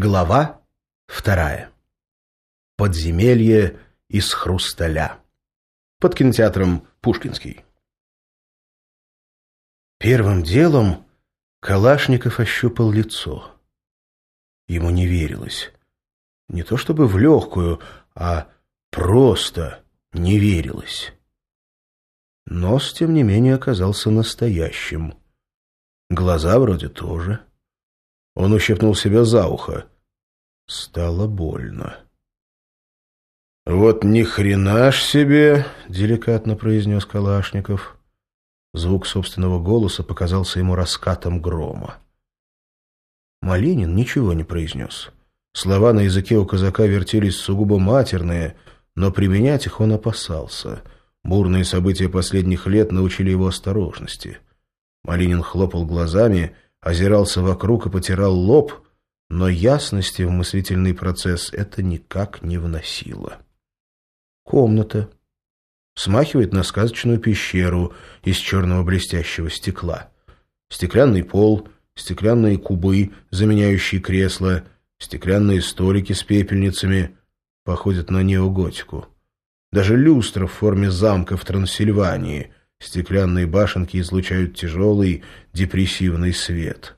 Глава вторая. Подземелье из хрусталя. Под кинотеатром Пушкинский. Первым делом Калашников ощупал лицо. Ему не верилось. Не то чтобы в легкую, а просто не верилось. Нос, тем не менее, оказался настоящим. Глаза вроде тоже. Он ущипнул себя за ухо. Стало больно. «Вот ни хрена ж себе!» — деликатно произнес Калашников. Звук собственного голоса показался ему раскатом грома. Малинин ничего не произнес. Слова на языке у казака вертелись сугубо матерные, но применять их он опасался. Бурные события последних лет научили его осторожности. Малинин хлопал глазами — озирался вокруг и потирал лоб, но ясности в мыслительный процесс это никак не вносило. Комната. Смахивает на сказочную пещеру из черного блестящего стекла. Стеклянный пол, стеклянные кубы, заменяющие кресла, стеклянные столики с пепельницами походят на неоготику. Даже люстра в форме замка в Трансильвании — Стеклянные башенки излучают тяжелый, депрессивный свет.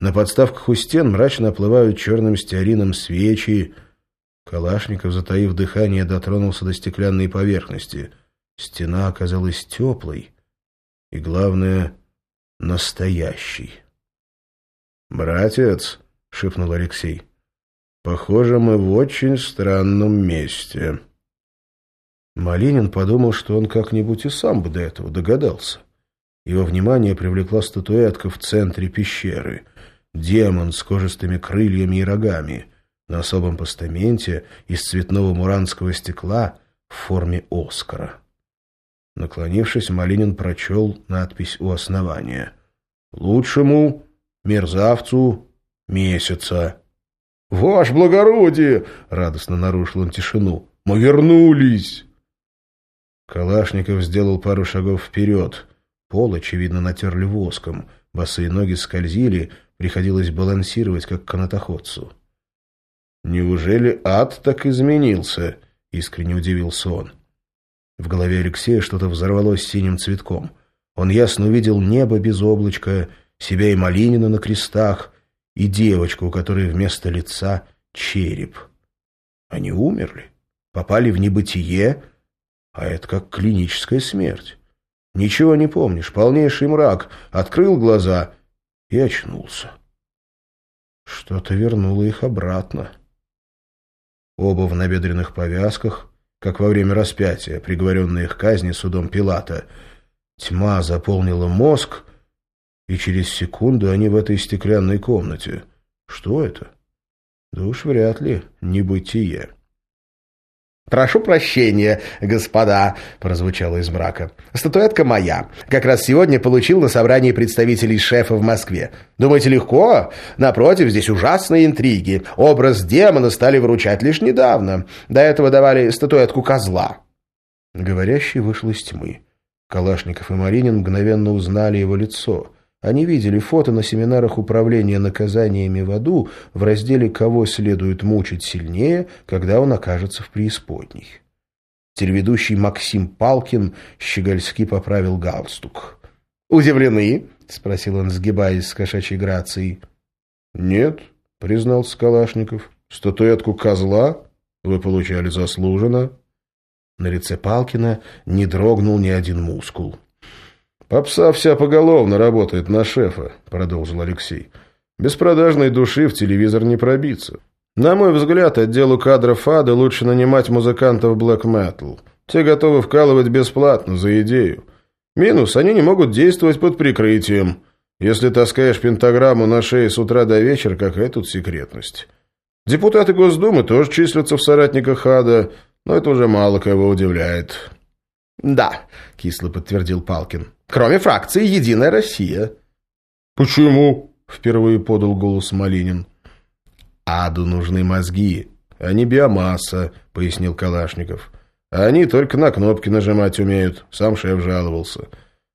На подставках у стен мрачно оплывают черным стеарином свечи. Калашников, затаив дыхание, дотронулся до стеклянной поверхности. Стена оказалась теплой и, главное, настоящей. «Братец», — шепнул Алексей, — «похоже, мы в очень странном месте». Малинин подумал, что он как-нибудь и сам бы до этого догадался. Его внимание привлекла статуэтка в центре пещеры. Демон с кожистыми крыльями и рогами на особом постаменте из цветного муранского стекла в форме Оскара. Наклонившись, Малинин прочел надпись у основания. «Лучшему мерзавцу месяца». «Ваше благородие!» — радостно нарушил он тишину. «Мы вернулись!» Калашников сделал пару шагов вперед. Пол, очевидно, натерли воском. Босые ноги скользили, приходилось балансировать, как канатоходцу. «Неужели ад так изменился?» — искренне удивился он. В голове Алексея что-то взорвалось синим цветком. Он ясно увидел небо без облачка, себя и Малинина на крестах, и девочку, у которой вместо лица череп. Они умерли, попали в небытие, а это как клиническая смерть. Ничего не помнишь, полнейший мрак. Открыл глаза и очнулся. Что-то вернуло их обратно. Оба в набедренных повязках, как во время распятия, приговоренные к казни судом Пилата. Тьма заполнила мозг, и через секунду они в этой стеклянной комнате. Что это? Да уж вряд ли небытие. «Прошу прощения, господа», — прозвучало из мрака. «Статуэтка моя. Как раз сегодня получил на собрании представителей шефа в Москве. Думаете, легко? Напротив, здесь ужасные интриги. Образ демона стали вручать лишь недавно. До этого давали статуэтку козла». Говорящий вышел из тьмы. Калашников и Маринин мгновенно узнали его лицо — они видели фото на семинарах управления наказаниями в аду в разделе «Кого следует мучить сильнее, когда он окажется в преисподней». Телеведущий Максим Палкин щегольски поправил галстук. «Удивлены?» — спросил он, сгибаясь с кошачьей грацией. «Нет», — признал Скалашников. «Статуэтку козла вы получали заслуженно». На лице Палкина не дрогнул ни один мускул. «Попса вся поголовно работает на шефа», — продолжил Алексей. «Без продажной души в телевизор не пробиться. На мой взгляд, отделу кадров ада лучше нанимать музыкантов блэк метал. Те готовы вкалывать бесплатно за идею. Минус, они не могут действовать под прикрытием. Если таскаешь пентаграмму на шее с утра до вечера, какая тут секретность? Депутаты Госдумы тоже числятся в соратниках ада, но это уже мало кого удивляет». «Да», — кисло подтвердил Палкин. Кроме фракции «Единая Россия». «Почему?» — впервые подал голос Малинин. «Аду нужны мозги, а не биомасса», — пояснил Калашников. «Они только на кнопки нажимать умеют», — сам шеф жаловался.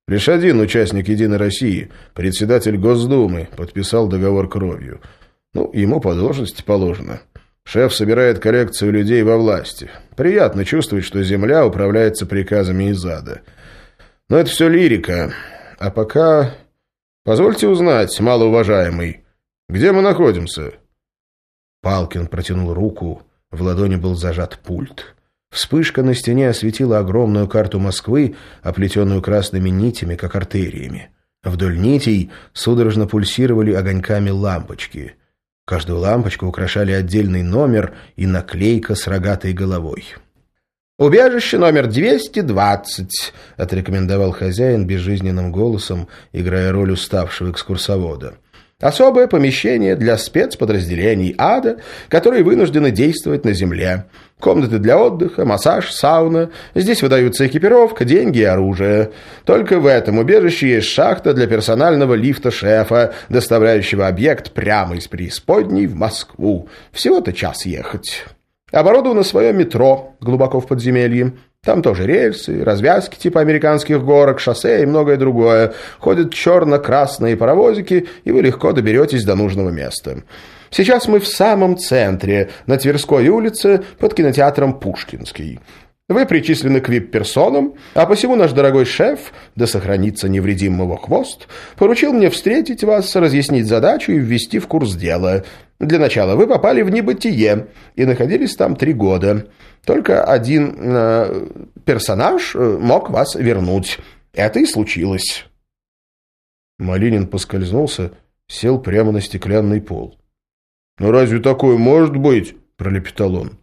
Лишь один участник «Единой России», председатель Госдумы, подписал договор кровью. Ну, ему по должности положено. Шеф собирает коллекцию людей во власти. Приятно чувствовать, что земля управляется приказами из ада. Но это все лирика. А пока... Позвольте узнать, малоуважаемый, где мы находимся?» Палкин протянул руку. В ладони был зажат пульт. Вспышка на стене осветила огромную карту Москвы, оплетенную красными нитями, как артериями. Вдоль нитей судорожно пульсировали огоньками лампочки. Каждую лампочку украшали отдельный номер и наклейка с рогатой головой. «Убежище номер 220», — отрекомендовал хозяин безжизненным голосом, играя роль уставшего экскурсовода. «Особое помещение для спецподразделений ада, которые вынуждены действовать на земле. Комнаты для отдыха, массаж, сауна. Здесь выдаются экипировка, деньги и оружие. Только в этом убежище есть шахта для персонального лифта шефа, доставляющего объект прямо из преисподней в Москву. Всего-то час ехать». Оборудовано свое метро глубоко в подземелье. Там тоже рельсы, развязки типа американских горок, шоссе и многое другое. Ходят черно-красные паровозики, и вы легко доберетесь до нужного места. Сейчас мы в самом центре, на Тверской улице, под кинотеатром «Пушкинский». Вы причислены к вип-персонам, а посему наш дорогой шеф, да сохранится невредим его хвост, поручил мне встретить вас, разъяснить задачу и ввести в курс дела. Для начала вы попали в небытие и находились там три года. Только один э, персонаж э, мог вас вернуть. Это и случилось. Малинин поскользнулся, сел прямо на стеклянный пол. «Ну разве такое может быть?» – пролепетал он.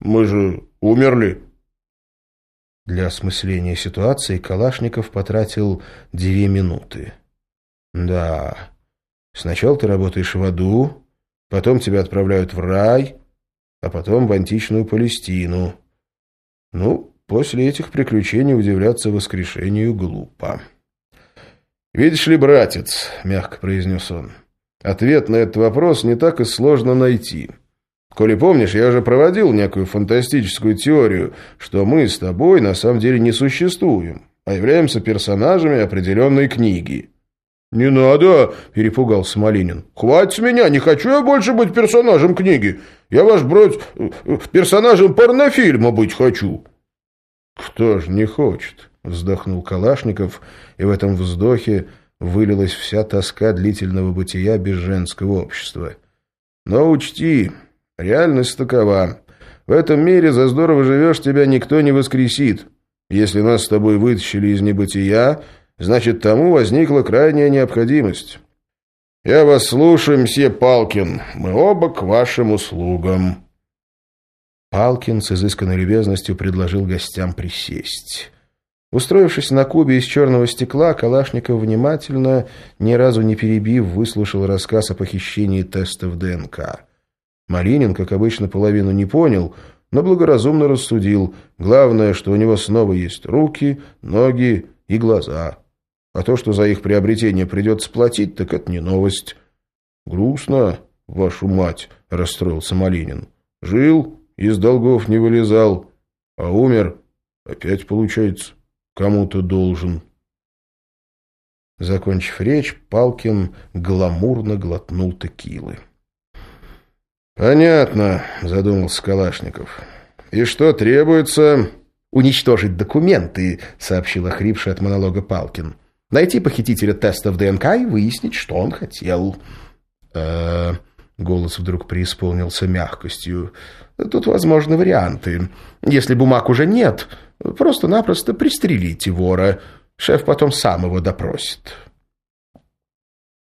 «Мы же умерли». Для осмысления ситуации Калашников потратил две минуты. «Да, сначала ты работаешь в аду, потом тебя отправляют в рай, а потом в античную Палестину. Ну, после этих приключений удивляться воскрешению глупо». «Видишь ли, братец», — мягко произнес он, — «ответ на этот вопрос не так и сложно найти». Коли помнишь, я уже проводил некую фантастическую теорию, что мы с тобой на самом деле не существуем, а являемся персонажами определенной книги. «Не надо!» – перепугался Малинин. «Хватит с меня! Не хочу я больше быть персонажем книги! Я, ваш брат, персонажем порнофильма быть хочу!» «Кто ж не хочет?» – вздохнул Калашников, и в этом вздохе вылилась вся тоска длительного бытия без женского общества. «Но учти, Реальность такова. В этом мире за здорово живешь, тебя никто не воскресит. Если нас с тобой вытащили из небытия, значит, тому возникла крайняя необходимость. Я вас слушаю, мсье Палкин. Мы оба к вашим услугам. Палкин с изысканной любезностью предложил гостям присесть. Устроившись на кубе из черного стекла, Калашников внимательно, ни разу не перебив, выслушал рассказ о похищении тестов ДНК. Малинин, как обычно, половину не понял, но благоразумно рассудил. Главное, что у него снова есть руки, ноги и глаза. А то, что за их приобретение придется платить, так это не новость. «Грустно, вашу мать», — расстроился Малинин. «Жил, из долгов не вылезал, а умер, опять, получается, кому-то должен». Закончив речь, Палкин гламурно глотнул текилы. «Понятно», — задумался Калашников. «И что требуется?» «Уничтожить документы», — сообщил охрипший от монолога Палкин. «Найти похитителя тестов ДНК и выяснить, что он хотел». «Э-э...» Голос вдруг преисполнился мягкостью. «Тут возможны варианты. Если бумаг уже нет, просто-напросто пристрелите вора. Шеф потом сам его допросит».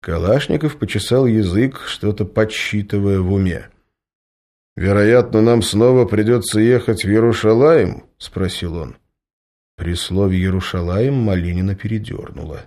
Калашников почесал язык, что-то подсчитывая в уме. «Вероятно, нам снова придется ехать в Ярушалаем?» — спросил он. При слове «Ярушалаем» Малинина передернула.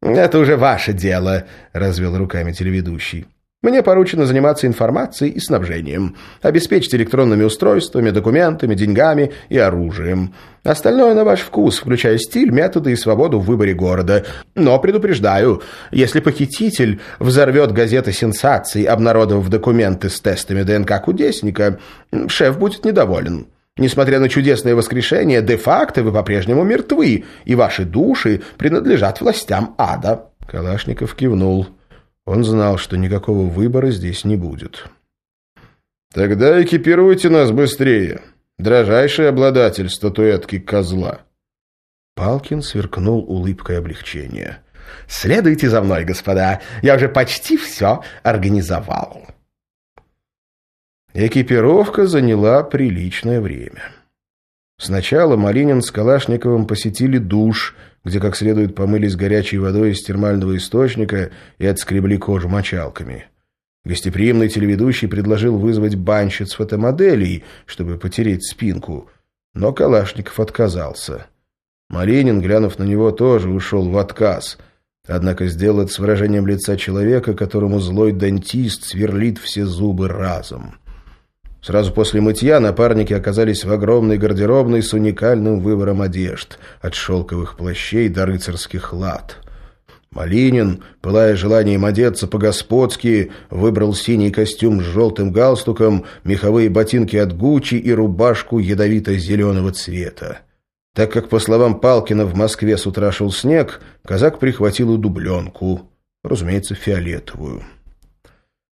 «Это уже ваше дело», — развел руками телеведущий. Мне поручено заниматься информацией и снабжением, обеспечить электронными устройствами, документами, деньгами и оружием. Остальное на ваш вкус, включая стиль, методы и свободу в выборе города. Но предупреждаю, если похититель взорвет газеты сенсаций, обнародовав документы с тестами ДНК кудесника, шеф будет недоволен. Несмотря на чудесное воскрешение, де-факто вы по-прежнему мертвы, и ваши души принадлежат властям ада». Калашников кивнул. Он знал, что никакого выбора здесь не будет. «Тогда экипируйте нас быстрее, дрожайший обладатель статуэтки козла». Палкин сверкнул улыбкой облегчения. «Следуйте за мной, господа, я уже почти все организовал». Экипировка заняла приличное время. Сначала Малинин с Калашниковым посетили душ, где как следует помылись горячей водой из термального источника и отскребли кожу мочалками. Гостеприимный телеведущий предложил вызвать банщиц фотомоделей, чтобы потереть спинку, но Калашников отказался. Малинин, глянув на него, тоже ушел в отказ, однако сделал с выражением лица человека, которому злой дантист сверлит все зубы разом. Сразу после мытья напарники оказались в огромной гардеробной с уникальным выбором одежд, от шелковых плащей до рыцарских лад. Малинин, пылая желанием одеться по-господски, выбрал синий костюм с желтым галстуком, меховые ботинки от Гуччи и рубашку ядовито-зеленого цвета. Так как, по словам Палкина, в Москве с утра шел снег, казак прихватил и дубленку, разумеется, фиолетовую.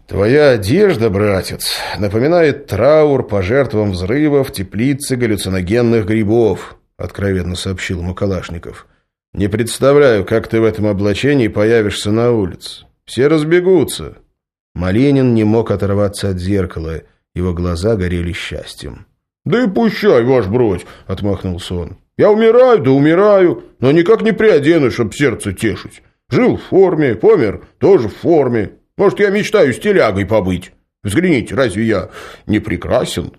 «Твоя одежда, братец, напоминает траур по жертвам взрывов теплицы галлюциногенных грибов», откровенно сообщил ему Калашников. «Не представляю, как ты в этом облачении появишься на улице. Все разбегутся». Малинин не мог оторваться от зеркала. Его глаза горели счастьем. «Да и пущай, ваш бродь!» — отмахнулся он. «Я умираю, да умираю, но никак не приодену, чтоб сердце тешить. Жил в форме, помер тоже в форме. Может, я мечтаю с телягой побыть? Взгляните, разве я не прекрасен?»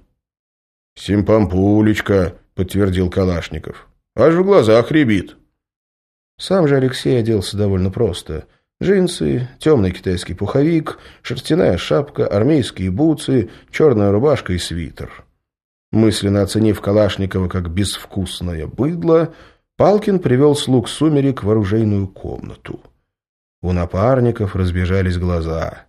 «Симпампулечка», — подтвердил Калашников. «Аж в глазах рябит». Сам же Алексей оделся довольно просто. Джинсы, темный китайский пуховик, шерстяная шапка, армейские бутсы, черная рубашка и свитер. Мысленно оценив Калашникова как безвкусное быдло, Палкин привел слуг сумерек в оружейную комнату. У напарников разбежались глаза.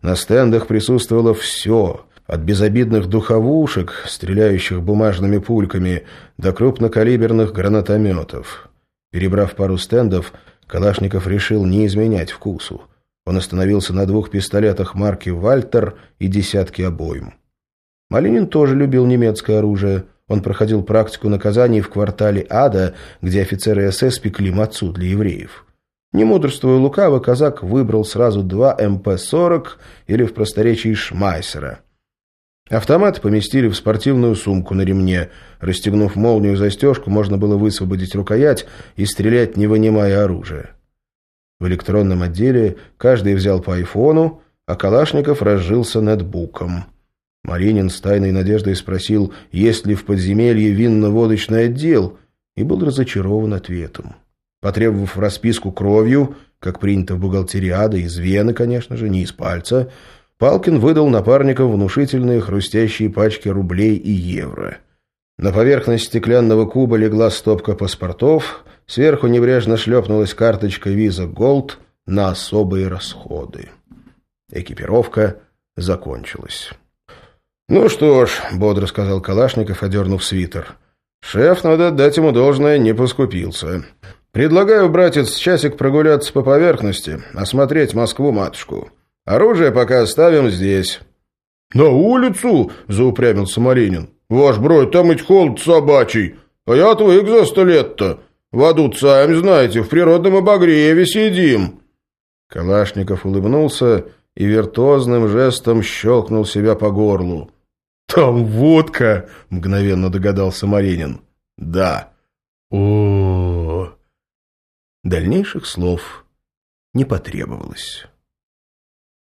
На стендах присутствовало все, от безобидных духовушек, стреляющих бумажными пульками, до крупнокалиберных гранатометов. Перебрав пару стендов, Калашников решил не изменять вкусу. Он остановился на двух пистолетах марки «Вальтер» и десятки обоим. Малинин тоже любил немецкое оружие. Он проходил практику наказаний в квартале Ада, где офицеры СС пекли мацу для евреев. Не мудрствуя лукаво, казак выбрал сразу два МП-40 или в просторечии Шмайсера. Автомат поместили в спортивную сумку на ремне. Расстегнув молнию застежку, можно было высвободить рукоять и стрелять, не вынимая оружие. В электронном отделе каждый взял по айфону, а Калашников разжился нетбуком. Маринин с тайной надеждой спросил, есть ли в подземелье винно-водочный отдел, и был разочарован ответом. Потребовав расписку кровью, как принято в бухгалтерии ада, из вены, конечно же, не из пальца, Палкин выдал напарникам внушительные хрустящие пачки рублей и евро. На поверхность стеклянного куба легла стопка паспортов, сверху небрежно шлепнулась карточка виза Голд на особые расходы. Экипировка закончилась. «Ну что ж», — бодро сказал Калашников, одернув свитер, — «шеф, надо отдать ему должное, не поскупился». Предлагаю, братец, часик прогуляться по поверхности, осмотреть Москву-матушку. Оружие пока оставим здесь». «На улицу?» — заупрямился Маринин. «Ваш бродь, там ведь холод собачий, а я отвык за сто лет-то. В аду, сами знаете, в природном обогреве сидим». Калашников улыбнулся и виртуозным жестом щелкнул себя по горлу. «Там водка!» — мгновенно догадался Маринин. «Да». О, Дальнейших слов не потребовалось.